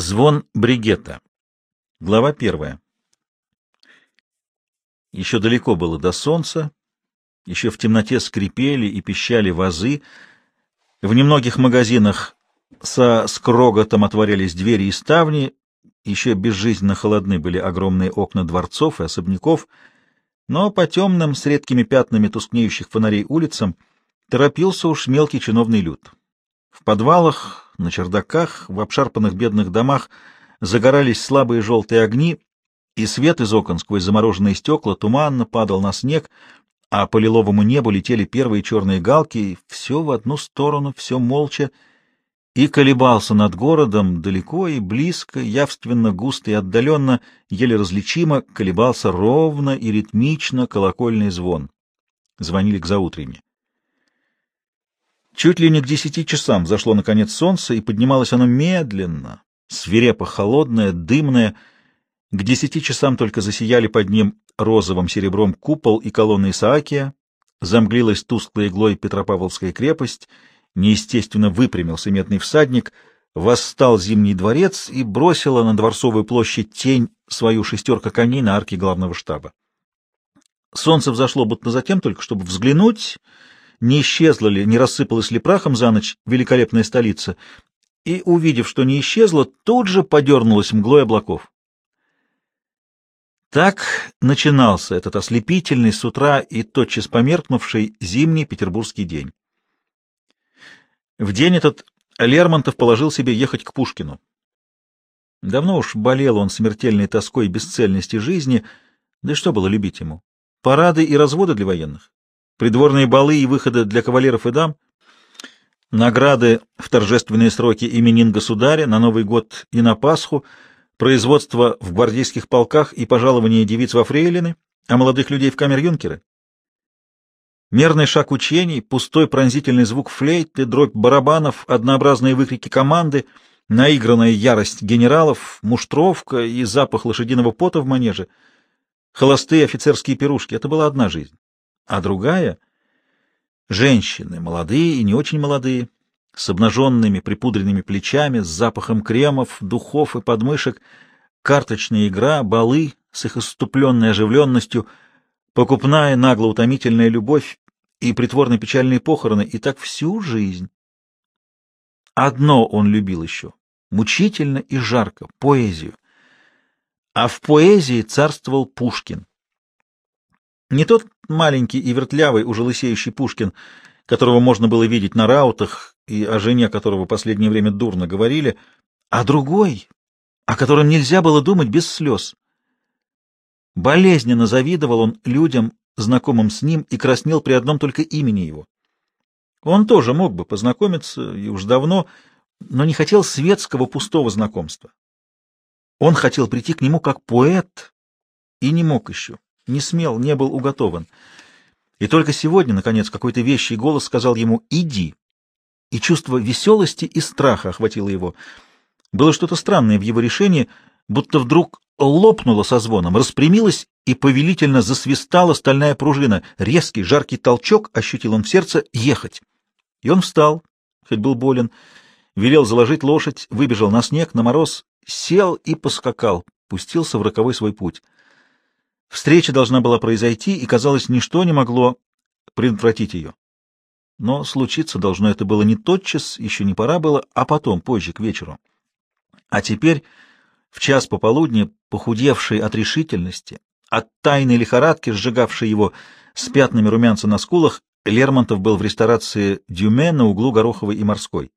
Звон бригета. Глава первая. Еще далеко было до солнца, еще в темноте скрипели и пищали вазы. В немногих магазинах со скроготом отворялись двери и ставни, еще безжизненно холодны были огромные окна дворцов и особняков, но по темным, с редкими пятнами тускнеющих фонарей улицам торопился уж мелкий чиновный люд. В подвалах на чердаках, в обшарпанных бедных домах загорались слабые желтые огни, и свет из окон сквозь замороженные стекла туманно падал на снег, а по лиловому небу летели первые черные галки, и все в одну сторону, все молча, и колебался над городом далеко и близко, явственно, густо и отдаленно, еле различимо, колебался ровно и ритмично колокольный звон. Звонили к заутренне. Чуть ли не к десяти часам зашло наконец солнце, и поднималось оно медленно, свирепо холодное, дымное. К десяти часам только засияли под ним розовым серебром купол и колонны Исаакия, замглилась тусклой иглой Петропавловская крепость, неестественно выпрямился медный всадник, восстал Зимний дворец и бросила на Дворцовую площадь тень свою шестерка коней на арке главного штаба. Солнце взошло будто затем только, чтобы взглянуть не исчезла ли, не рассыпалась ли прахом за ночь великолепная столица, и, увидев, что не исчезла, тут же подернулась мглой облаков. Так начинался этот ослепительный с утра и тотчас померкнувший зимний петербургский день. В день этот Лермонтов положил себе ехать к Пушкину. Давно уж болел он смертельной тоской бесцельности жизни, да и что было любить ему? Парады и разводы для военных? Придворные балы и выходы для кавалеров и дам, награды в торжественные сроки именин государя на Новый год и на Пасху, производство в гвардейских полках и пожалование девиц во фрейлины, а молодых людей в камер-юнкеры. Мерный шаг учений, пустой пронзительный звук флейты, дробь барабанов, однообразные выкрики команды, наигранная ярость генералов, муштровка и запах лошадиного пота в манеже, холостые офицерские пирушки — это была одна жизнь а другая — женщины, молодые и не очень молодые, с обнаженными припудренными плечами, с запахом кремов, духов и подмышек, карточная игра, балы с их иступленной оживленностью, покупная нагло-утомительная любовь и притворно-печальные похороны, и так всю жизнь. Одно он любил еще — мучительно и жарко — поэзию. А в поэзии царствовал Пушкин. Не тот маленький и вертлявый, уже лысеющий Пушкин, которого можно было видеть на раутах и о жене которого последнее время дурно говорили, а другой, о котором нельзя было думать без слез. Болезненно завидовал он людям, знакомым с ним, и краснел при одном только имени его. Он тоже мог бы познакомиться, и уж давно, но не хотел светского пустого знакомства. Он хотел прийти к нему как поэт и не мог еще не смел, не был уготован. И только сегодня, наконец, какой-то вещий голос сказал ему «иди». И чувство веселости и страха охватило его. Было что-то странное в его решении, будто вдруг лопнуло со звоном, распрямилась и повелительно засвистала стальная пружина. Резкий, жаркий толчок ощутил он в сердце «ехать». И он встал, хоть был болен, велел заложить лошадь, выбежал на снег, на мороз, сел и поскакал, пустился в роковой свой путь. Встреча должна была произойти, и, казалось, ничто не могло предотвратить ее. Но случиться должно это было не тотчас, еще не пора было, а потом, позже, к вечеру. А теперь, в час пополудни, похудевший от решительности, от тайной лихорадки, сжигавшей его с пятнами румянца на скулах, Лермонтов был в ресторации «Дюме» на углу Гороховой и Морской.